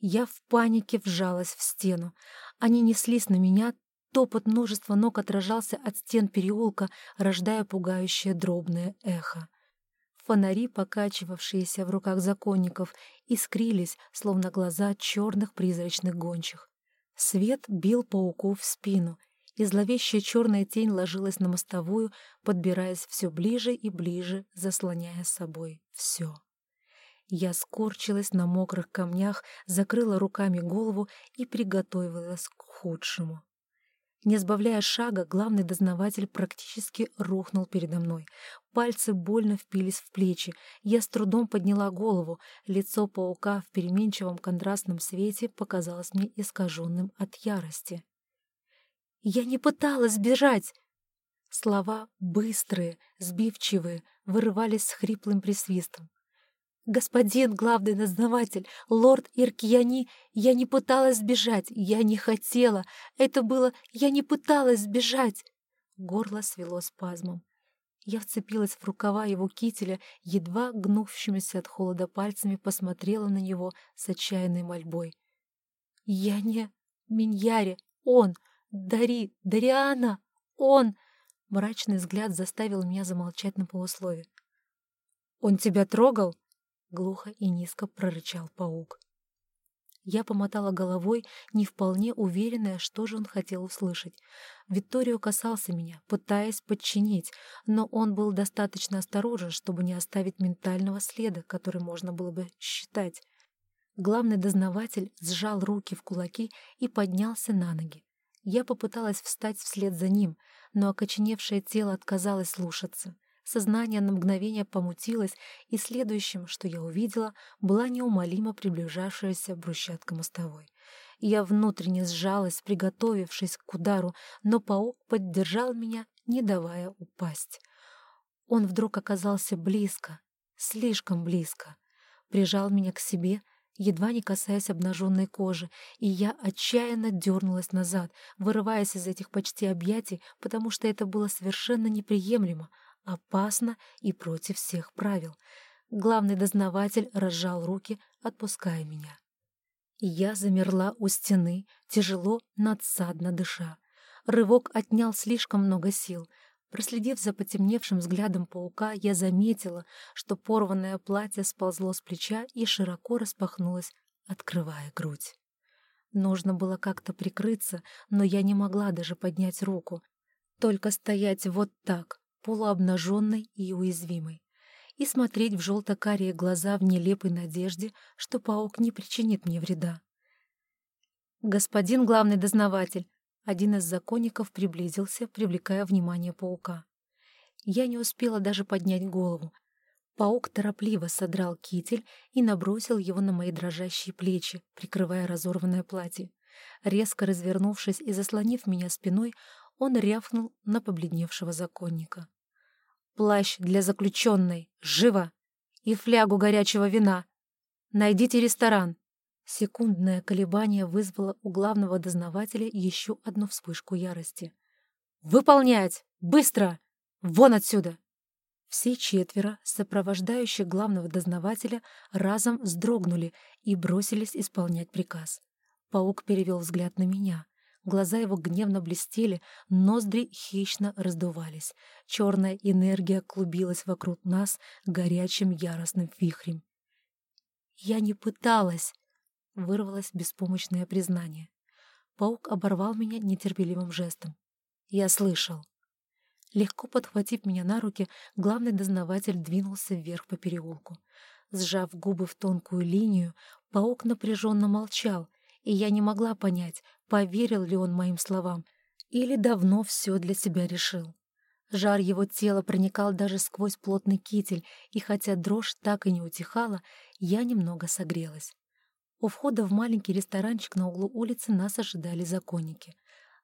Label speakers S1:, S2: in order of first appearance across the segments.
S1: Я в панике вжалась в стену. Они неслись на меня, топот множества ног отражался от стен переулка, рождая пугающее дробное эхо. Фонари, покачивавшиеся в руках законников, искрились, словно глаза черных призрачных гончих. Свет бил пауку в спину, и зловещая черная тень ложилась на мостовую, подбираясь все ближе и ближе, заслоняя собой все. Я скорчилась на мокрых камнях, закрыла руками голову и приготовилась к худшему. Не сбавляя шага, главный дознаватель практически рухнул передо мной. Пальцы больно впились в плечи. Я с трудом подняла голову. Лицо паука в переменчивом контрастном свете показалось мне искаженным от ярости. «Я не пыталась бежать!» Слова быстрые, сбивчивые, вырывались с хриплым присвистом. «Господин главный дознаватель, лорд Иркьяни, я не пыталась сбежать, я не хотела. Это было... Я не пыталась сбежать!» Горло свело спазмом. Я вцепилась в рукава его кителя, едва гнувшимися от холода пальцами посмотрела на него с отчаянной мольбой. «Я не... Миньяре! Он! Дари! Дариана! Он!» Мрачный взгляд заставил меня замолчать на полуслове. «Он тебя трогал?» — глухо и низко прорычал паук. Я помотала головой, не вполне уверенная, что же он хотел услышать. Витторио касался меня, пытаясь подчинить, но он был достаточно осторожен, чтобы не оставить ментального следа, который можно было бы считать. Главный дознаватель сжал руки в кулаки и поднялся на ноги. Я попыталась встать вслед за ним, но окоченевшее тело отказалось слушаться. Сознание на мгновение помутилось, и следующим, что я увидела, была неумолимо приближавшаяся брусчатка мостовой. Я внутренне сжалась, приготовившись к удару, но паук поддержал меня, не давая упасть. Он вдруг оказался близко, слишком близко. Прижал меня к себе, едва не касаясь обнаженной кожи, и я отчаянно дернулась назад, вырываясь из этих почти объятий, потому что это было совершенно неприемлемо, опасно и против всех правил. Главный дознаватель разжал руки, отпуская меня. Я замерла у стены, тяжело, надсадно дыша. Рывок отнял слишком много сил. Проследив за потемневшим взглядом паука, я заметила, что порванное платье сползло с плеча и широко распахнулось, открывая грудь. Нужно было как-то прикрыться, но я не могла даже поднять руку. Только стоять вот так, полуобнаженной и уязвимой, и смотреть в желто-карие глаза в нелепой надежде, что паук не причинит мне вреда. «Господин главный дознаватель!» Один из законников приблизился, привлекая внимание паука. Я не успела даже поднять голову. Паук торопливо содрал китель и набросил его на мои дрожащие плечи, прикрывая разорванное платье. Резко развернувшись и заслонив меня спиной, он рявкнул на побледневшего законника. «Плащ для заключенной! Живо! И флягу горячего вина! Найдите ресторан!» Секундное колебание вызвало у главного дознавателя еще одну вспышку ярости. «Выполнять! Быстро! Вон отсюда!» Все четверо, сопровождающие главного дознавателя, разом вздрогнули и бросились исполнять приказ. Паук перевел взгляд на меня. Глаза его гневно блестели, ноздри хищно раздувались. Черная энергия клубилась вокруг нас горячим яростным вихрем. «Я не пыталась!» — вырвалось беспомощное признание. Паук оборвал меня нетерпеливым жестом. «Я слышал!» Легко подхватив меня на руки, главный дознаватель двинулся вверх по переулку. Сжав губы в тонкую линию, паук напряженно молчал, и я не могла понять, поверил ли он моим словам или давно все для себя решил. Жар его тела проникал даже сквозь плотный китель, и хотя дрожь так и не утихала, я немного согрелась. У входа в маленький ресторанчик на углу улицы нас ожидали законники.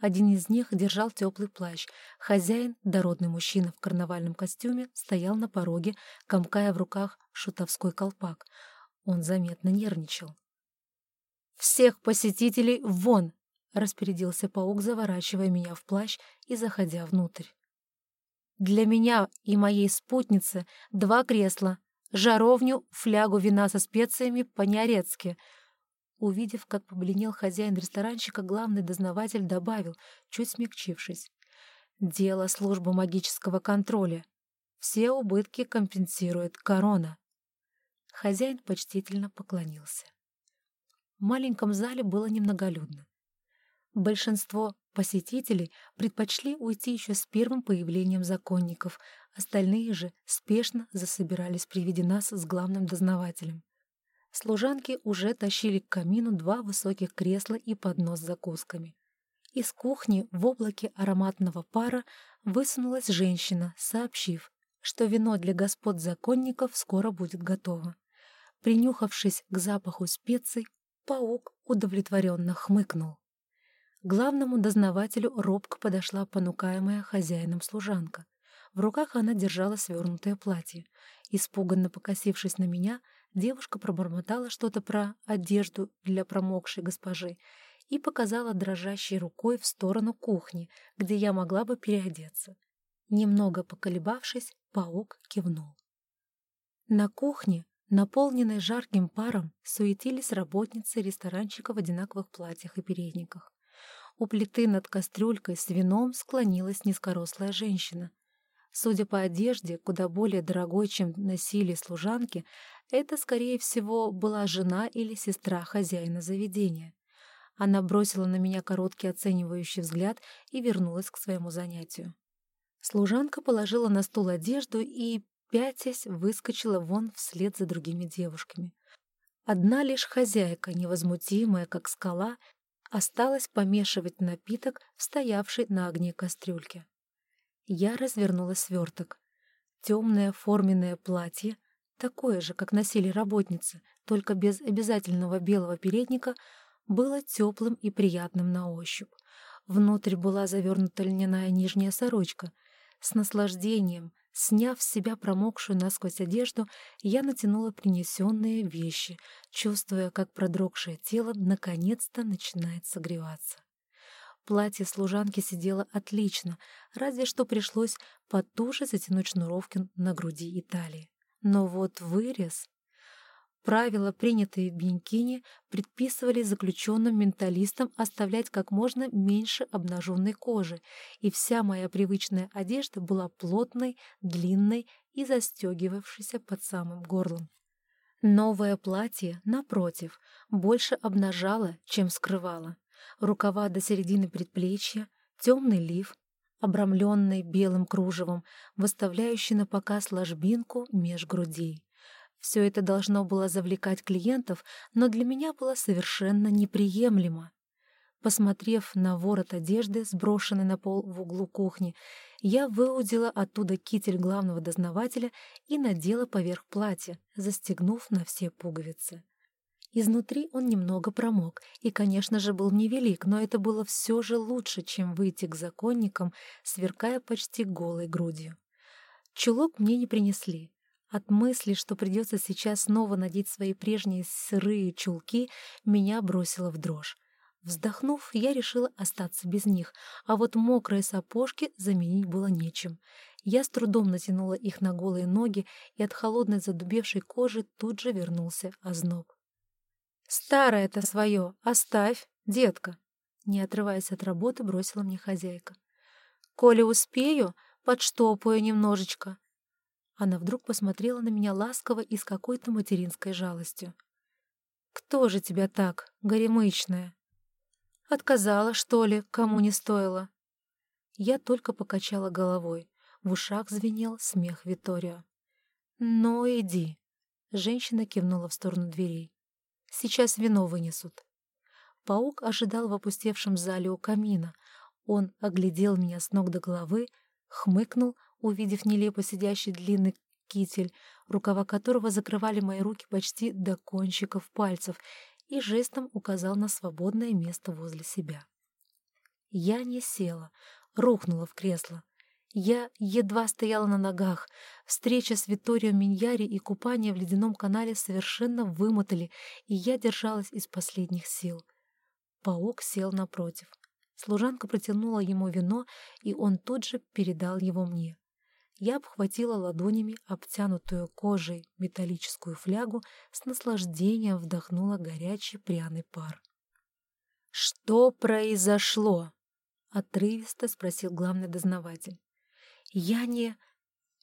S1: Один из них держал теплый плащ. Хозяин, дородный мужчина в карнавальном костюме, стоял на пороге, комкая в руках шутовской колпак. Он заметно нервничал. «Всех посетителей вон!» — распорядился паук, заворачивая меня в плащ и заходя внутрь. «Для меня и моей спутницы два кресла, жаровню, флягу вина со специями по-неорецки. Увидев, как побледнел хозяин ресторанчика, главный дознаватель добавил, чуть смягчившись. «Дело службы магического контроля. Все убытки компенсирует корона». Хозяин почтительно поклонился. В маленьком зале было немноголюдно. Большинство посетителей предпочли уйти еще с первым появлением законников, остальные же спешно засобирались при виде нас с главным дознавателем. Служанки уже тащили к камину два высоких кресла и поднос с закусками. Из кухни в облаке ароматного пара высунулась женщина, сообщив, что вино для господ законников скоро будет готово. Принюхавшись к запаху специй, паук удовлетворенно хмыкнул. Главному дознавателю робко подошла понукаемая хозяином служанка. В руках она держала свернутое платье. Испуганно покосившись на меня, девушка пробормотала что-то про одежду для промокшей госпожи и показала дрожащей рукой в сторону кухни, где я могла бы переодеться. Немного поколебавшись, паук кивнул. На кухне, наполненной жарким паром, суетились работницы ресторанчика в одинаковых платьях и передниках. У плиты над кастрюлькой с вином склонилась низкорослая женщина. Судя по одежде, куда более дорогой, чем носили служанки, это, скорее всего, была жена или сестра хозяина заведения. Она бросила на меня короткий оценивающий взгляд и вернулась к своему занятию. Служанка положила на стол одежду и, пятясь, выскочила вон вслед за другими девушками. Одна лишь хозяйка, невозмутимая, как скала, Осталось помешивать напиток в стоявшей на огне кастрюльке. Я развернула сверток. Темное форменное платье, такое же, как носили работницы, только без обязательного белого передника, было теплым и приятным на ощупь. Внутрь была завернута льняная нижняя сорочка. С наслаждением, Сняв с себя промокшую насквозь одежду, я натянула принесенные вещи, чувствуя, как продрогшее тело наконец-то начинает согреваться. Платье служанки сидело отлично, разве что пришлось потуже затянуть шнуровки на груди и талии. Но вот вырез... Правила, принятые в Бенькине, предписывали заключенным менталистам оставлять как можно меньше обнаженной кожи, и вся моя привычная одежда была плотной, длинной и застегивавшейся под самым горлом. Новое платье, напротив, больше обнажало, чем скрывало. Рукава до середины предплечья, темный лиф, обрамленный белым кружевом, выставляющий на показ ложбинку меж грудей. Все это должно было завлекать клиентов, но для меня было совершенно неприемлемо. Посмотрев на ворот одежды, сброшенный на пол в углу кухни, я выудила оттуда китель главного дознавателя и надела поверх платья, застегнув на все пуговицы. Изнутри он немного промок и, конечно же, был невелик, но это было все же лучше, чем выйти к законникам, сверкая почти голой грудью. Чулок мне не принесли, от мысли, что придется сейчас снова надеть свои прежние сырые чулки, меня бросило в дрожь. Вздохнув, я решила остаться без них, а вот мокрые сапожки заменить было нечем. Я с трудом натянула их на голые ноги, и от холодной задубевшей кожи тут же вернулся озноб. «Старое-то свое оставь, детка!» Не отрываясь от работы, бросила мне хозяйка. «Коли успею, подштопаю немножечко. Она вдруг посмотрела на меня ласково и с какой-то материнской жалостью. «Кто же тебя так, горемычная?» «Отказала, что ли, кому не стоило?» Я только покачала головой. В ушах звенел смех Виторио. «Ну, иди». Женщина кивнула в сторону дверей. «Сейчас вино вынесут». Паук ожидал в опустевшем зале у камина. Он оглядел меня с ног до головы, хмыкнул, увидев нелепо сидящий длинный китель, рукава которого закрывали мои руки почти до кончиков пальцев, и жестом указал на свободное место возле себя. Я не села, рухнула в кресло. Я едва стояла на ногах. Встреча с Виторио Миньяри и купание в ледяном канале совершенно вымотали, и я держалась из последних сил. Паук сел напротив. Служанка протянула ему вино, и он тут же передал его мне. Я обхватила ладонями обтянутую кожей металлическую флягу, с наслаждением вдохнула горячий пряный пар. «Что произошло?» — отрывисто спросил главный дознаватель. «Я не...»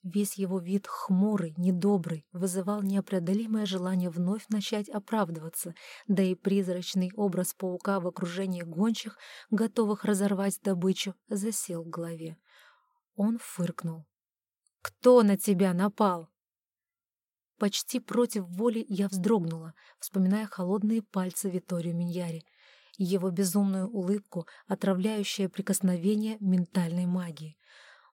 S1: Весь его вид хмурый, недобрый, вызывал неопреодолимое желание вновь начать оправдываться, да и призрачный образ паука в окружении гончих, готовых разорвать добычу, засел в голове. Он фыркнул. «Кто на тебя напал?» Почти против воли я вздрогнула, вспоминая холодные пальцы Виторию Миньяри, его безумную улыбку, отравляющее прикосновение ментальной магии —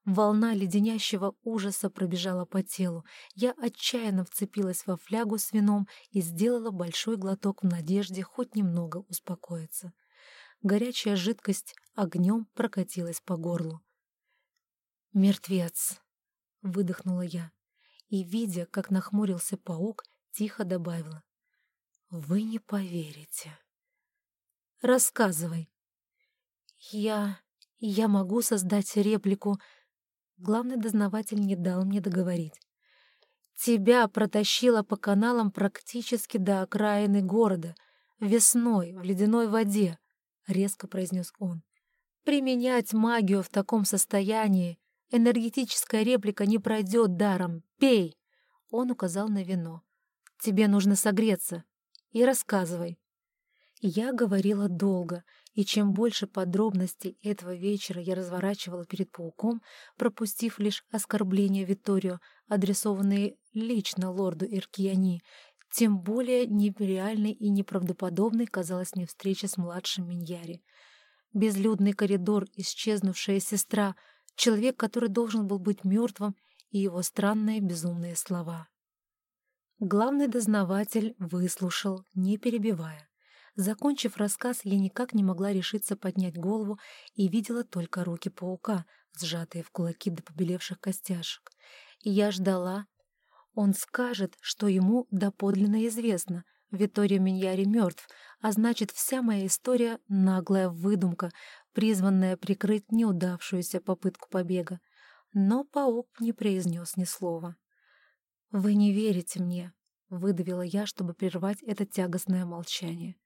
S1: Волна леденящего ужаса пробежала по телу. Я отчаянно вцепилась во флягу с вином и сделала большой глоток в надежде хоть немного успокоиться. Горячая жидкость огнем прокатилась по горлу. «Мертвец!» — выдохнула я. И, видя, как нахмурился паук, тихо добавила. «Вы не поверите». «Рассказывай». «Я... я могу создать реплику...» Главный дознаватель не дал мне договорить. «Тебя протащило по каналам практически до окраины города, весной, в ледяной воде», — резко произнес он. «Применять магию в таком состоянии энергетическая реплика не пройдет даром. Пей!» Он указал на вино. «Тебе нужно согреться. И рассказывай». Я говорила долго, и чем больше подробностей этого вечера я разворачивала перед пауком, пропустив лишь оскорбления Виторио, адресованные лично лорду Иркияни, тем более нереальной и неправдоподобной казалась мне встреча с младшим Миньяри. Безлюдный коридор, исчезнувшая сестра, человек, который должен был быть мертвым, и его странные безумные слова. Главный дознаватель выслушал, не перебивая. Закончив рассказ, я никак не могла решиться поднять голову и видела только руки паука, сжатые в кулаки до побелевших костяшек. И я ждала. Он скажет, что ему доподлинно известно. Виторио Миньяри мертв, а значит, вся моя история — наглая выдумка, призванная прикрыть неудавшуюся попытку побега. Но паук не произнес ни слова. «Вы не верите мне», — выдавила я, чтобы прервать это тягостное молчание.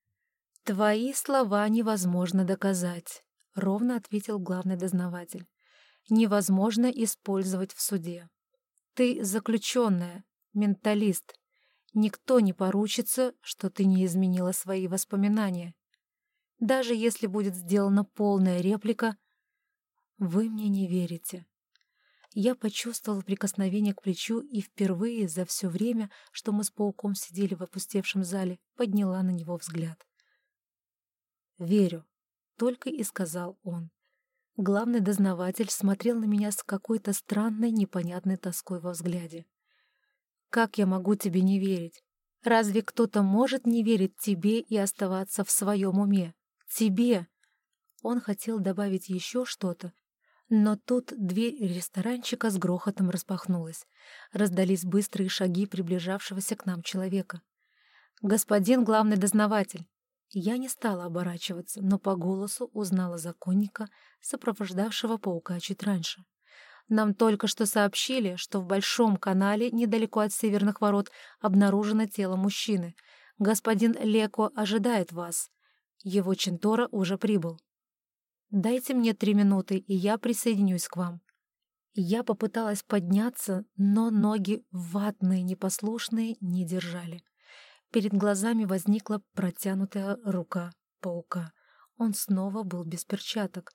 S1: «Твои слова невозможно доказать», — ровно ответил главный дознаватель. «Невозможно использовать в суде. Ты заключенная, менталист. Никто не поручится, что ты не изменила свои воспоминания. Даже если будет сделана полная реплика, вы мне не верите». Я почувствовала прикосновение к плечу и впервые за все время, что мы с пауком сидели в опустевшем зале, подняла на него взгляд. «Верю», — только и сказал он. Главный дознаватель смотрел на меня с какой-то странной, непонятной тоской во взгляде. «Как я могу тебе не верить? Разве кто-то может не верить тебе и оставаться в своем уме? Тебе!» Он хотел добавить еще что-то, но тут дверь ресторанчика с грохотом распахнулась. Раздались быстрые шаги приближавшегося к нам человека. «Господин главный дознаватель!» Я не стала оборачиваться, но по голосу узнала законника, сопровождавшего паука чуть раньше. Нам только что сообщили, что в Большом канале, недалеко от Северных ворот, обнаружено тело мужчины. Господин Леко ожидает вас. Его Чентора уже прибыл. Дайте мне три минуты, и я присоединюсь к вам. Я попыталась подняться, но ноги ватные, непослушные, не держали. Перед глазами возникла протянутая рука паука. Он снова был без перчаток.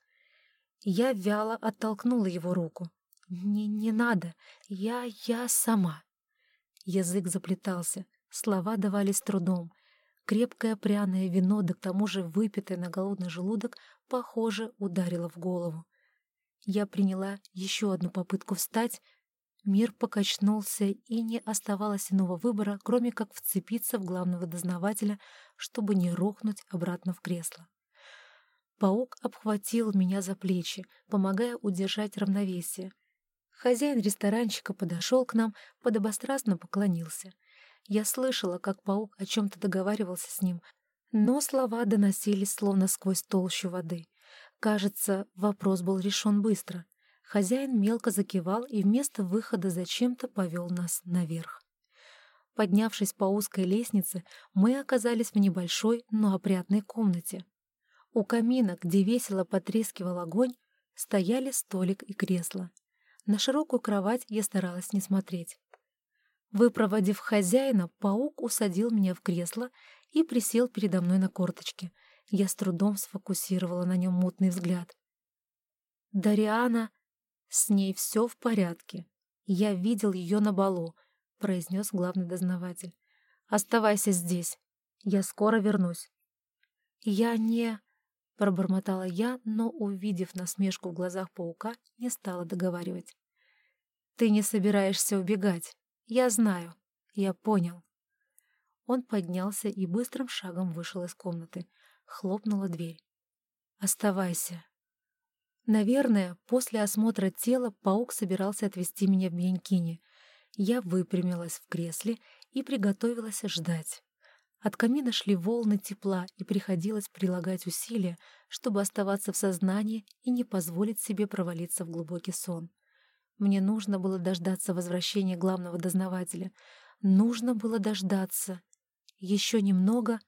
S1: Я вяло оттолкнула его руку. «Не, не надо. Я, я сама». Язык заплетался, слова давались трудом. Крепкое пряное вино, да к тому же выпитое на голодный желудок, похоже, ударило в голову. Я приняла еще одну попытку встать, Мир покачнулся, и не оставалось иного выбора, кроме как вцепиться в главного дознавателя, чтобы не рухнуть обратно в кресло. Паук обхватил меня за плечи, помогая удержать равновесие. Хозяин ресторанчика подошел к нам, подобострастно поклонился. Я слышала, как паук о чем-то договаривался с ним, но слова доносились словно сквозь толщу воды. Кажется, вопрос был решен быстро. Хозяин мелко закивал и вместо выхода зачем-то повел нас наверх. Поднявшись по узкой лестнице, мы оказались в небольшой, но опрятной комнате. У камина, где весело потрескивал огонь, стояли столик и кресло. На широкую кровать я старалась не смотреть. Выпроводив хозяина, паук усадил меня в кресло и присел передо мной на корточке. Я с трудом сфокусировала на нем мутный взгляд. «Дариана, с ней все в порядке. Я видел ее на балу», — произнес главный дознаватель. «Оставайся здесь. Я скоро вернусь». «Я не...» — пробормотала я, но, увидев насмешку в глазах паука, не стала договаривать. «Ты не собираешься убегать. Я знаю. Я понял». Он поднялся и быстрым шагом вышел из комнаты. Хлопнула дверь. «Оставайся». Наверное, после осмотра тела паук собирался отвезти меня в Бьянкине. Я выпрямилась в кресле и приготовилась ждать. От камина шли волны тепла, и приходилось прилагать усилия, чтобы оставаться в сознании и не позволить себе провалиться в глубокий сон. Мне нужно было дождаться возвращения главного дознавателя. Нужно было дождаться. Еще немного.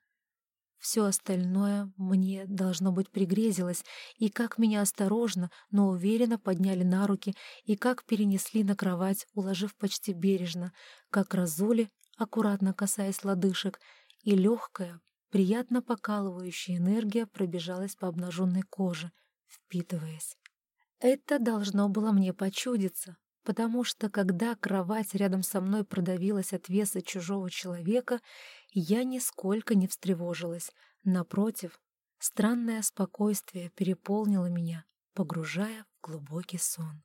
S1: Все остальное мне, должно быть, пригрезилось, и как меня осторожно, но уверенно подняли на руки, и как перенесли на кровать, уложив почти бережно, как разули, аккуратно касаясь лодыжек, и легкая, приятно покалывающая энергия пробежалась по обнаженной коже, впитываясь. Это должно было мне почудиться, потому что когда кровать рядом со мной продавилась от веса чужого человека, я нисколько не встревожилась. Напротив, странное спокойствие переполнило меня, погружая в глубокий сон.